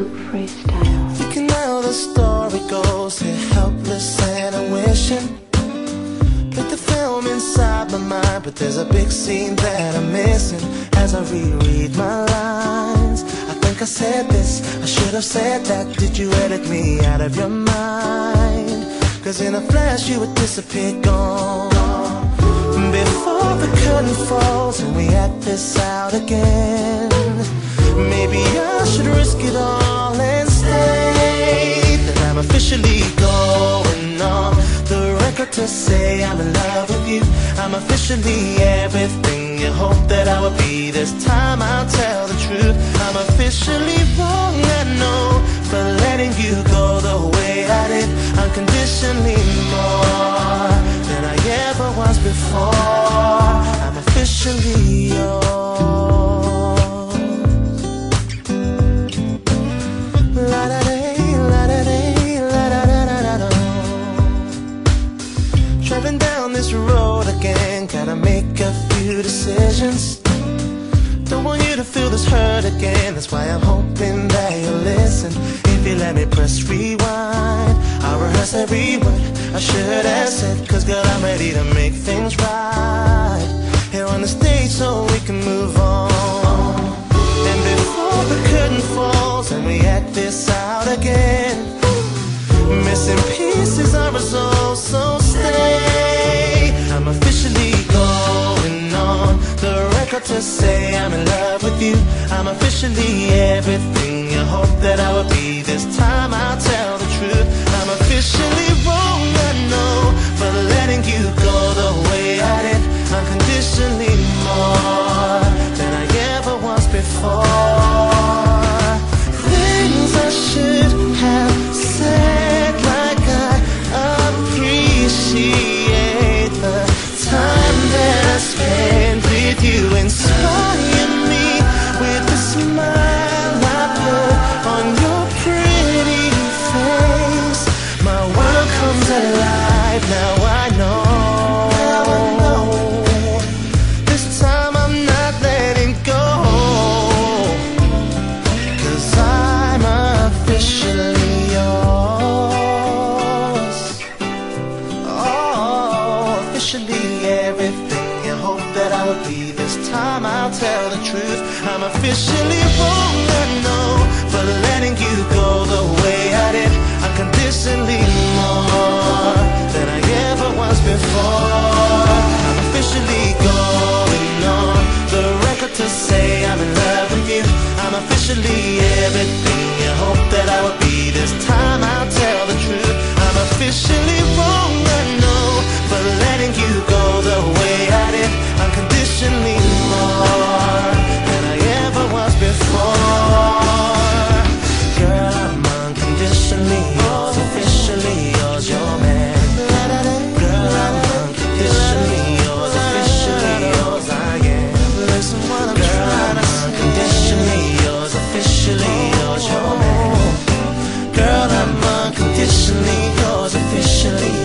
freestyle. Thinking how the story goes, here helpless and I'm wishing. Put the film inside my mind, but there's a big scene that I'm missing as I reread my lines. I think I said this, I should have said that. Did you edit me out of your mind? Cause in a flash you would disappear, gone. Before the curtain falls and we act this out again. Maybe should risk it all and stay. That I'm officially going on the record to say I'm in love with you. I'm officially everything you hoped that I would be. This time I'll tell the truth. I'm officially wrong, I know, for letting you go the way I did. Unconditionally more than I ever was before. I'm officially yours. Decisions. Don't want you to feel this hurt again, that's why I'm hoping that you'll listen. If you let me press rewind, I'll rehearse every word I should have said. Cause girl, I'm ready to make things right. Here on the stage so we can move on. And before the curtain falls and we act this out again, missing to say I'm in love with you. I'm officially everything you hoped that officially everything and hope that I will be. This time I'll tell the truth. I'm officially wrong and no for letting you go the way I did. Unconditionally more than I ever was before. I'm officially going on the record to say I'm in love with you. I'm officially everything and hope that I will be. This time I'll tell the truth. I'm officially. because officially.